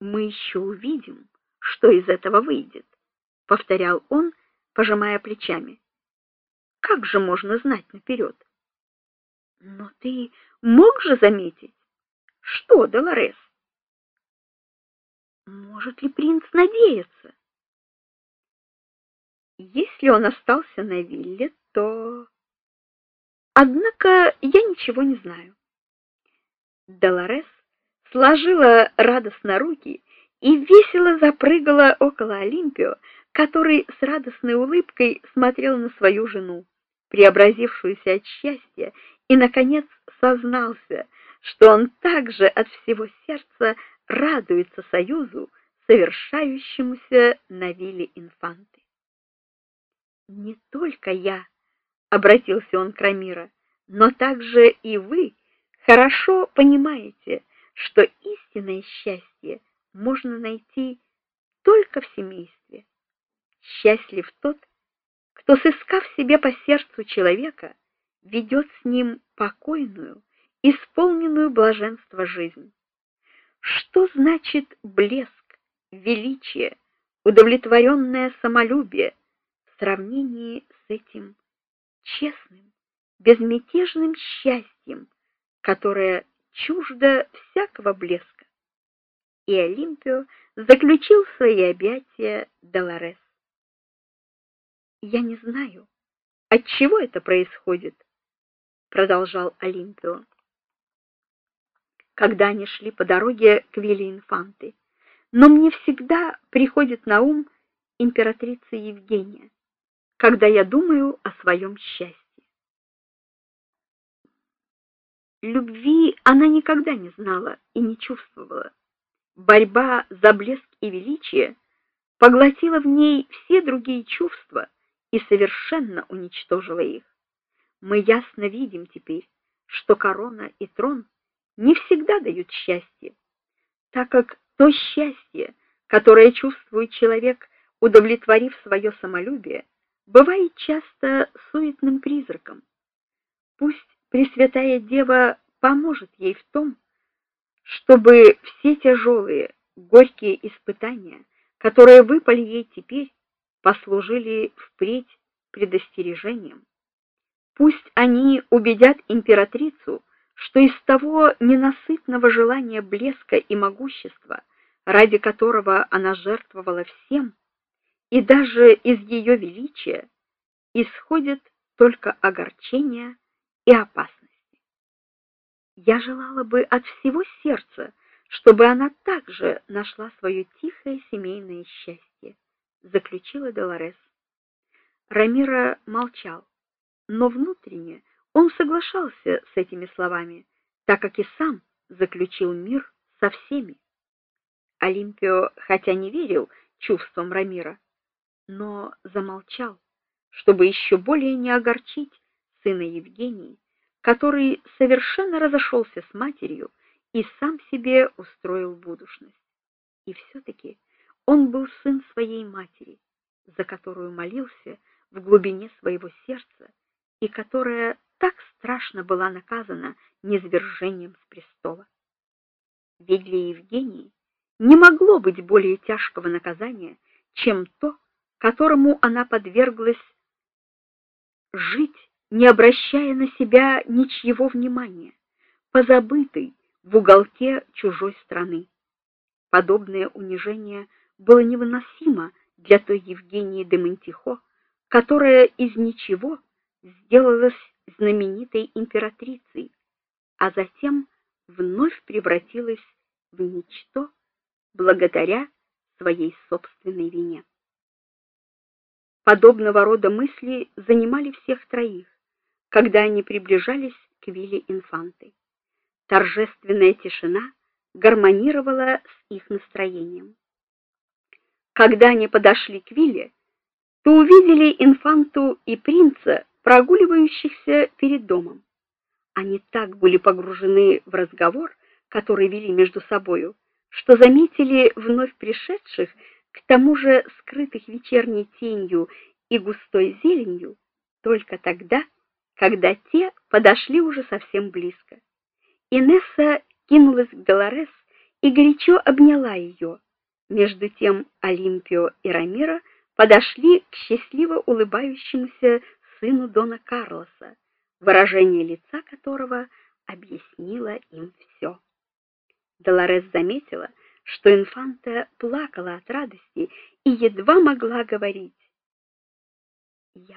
Мы еще увидим, что из этого выйдет, повторял он, пожимая плечами. Как же можно знать наперед? Но ты мог же заметить, что, Долорес? Может ли принц надеяться? Если он остался на вилле, то Однако я ничего не знаю. Долорес сложила радостно руки и весело запрыгала около Олимпио, который с радостной улыбкой смотрел на свою жену, преобразившуюся от счастья, и наконец сознался, что он также от всего сердца радуется союзу, совершающемуся на вилле Инфанты. Не только я обратился он к Рамира. Но также и вы хорошо понимаете, что истинное счастье можно найти только в семействе. Счастлив тот, кто, сыскав себе по сердцу человека, ведет с ним покойную, исполненную блаженства жизнь. Что значит блеск, величие, удовлетворенное самолюбие в сравнении с этим честным, безмятежным счастьем, которое чуждо всякого блеска. И Олимпио заключил свои объятия Долорес. Я не знаю, от чего это происходит, продолжал Олимпио. Когда они шли по дороге к Вилле Инфанты, но мне всегда приходит на ум императрица Евгения когда я думаю о своем счастье. Любви она никогда не знала и не чувствовала. Борьба за блеск и величие поглотила в ней все другие чувства и совершенно уничтожила их. Мы ясно видим теперь, что корона и трон не всегда дают счастье, так как то счастье, которое чувствует человек, удовлетворив свое самолюбие, бывает часто суетным призраком. Пусть Пресвятая Дева поможет ей в том, чтобы все тяжелые, горькие испытания, которые выпали ей теперь, послужили впредь предостережением. Пусть они убедят императрицу, что из того ненасытного желания блеска и могущества, ради которого она жертвовала всем, и даже из ее величия исходит только огорчение и опасность. Я желала бы от всего сердца, чтобы она также нашла свое тихое семейное счастье, заключила Долорес. Рамира молчал, но внутренне он соглашался с этими словами, так как и сам заключил мир со всеми. Олимпио, хотя не верил чувствам Рамира, но замолчал, чтобы еще более не огорчить сына Евгении, который совершенно разошелся с матерью и сам себе устроил будущность. И все таки он был сын своей матери, за которую молился в глубине своего сердца и которая так страшно была наказана низвержением с престола. Ведь для Евгении не могло быть более тяжкого наказания, чем то, которому она подверглась жить, не обращая на себя ничьего внимания, позабытой в уголке чужой страны. Подобное унижение было невыносимо для той Евгении де Монтихо, которая из ничего сделалась знаменитой императрицей, а затем вновь превратилась в ничто благодаря своей собственной вине. Подобного рода мысли занимали всех троих, когда они приближались к вилле Инфанты. Торжественная тишина гармонировала с их настроением. Когда они подошли к вилле, то увидели инфанту и принца, прогуливающихся перед домом. Они так были погружены в разговор, который вели между собою, что заметили вновь пришедших к тому же скрытых вечерней тенью и густой зеленью только тогда, когда те подошли уже совсем близко. Инесса кинулась к Долорес и горячо обняла ее. Между тем Олимпио и Рамира подошли к счастливо улыбающемуся сыну дона Карлоса, выражение лица которого объяснило им все. Долорес заметила, что инфанта плакала от радости и едва могла говорить. Я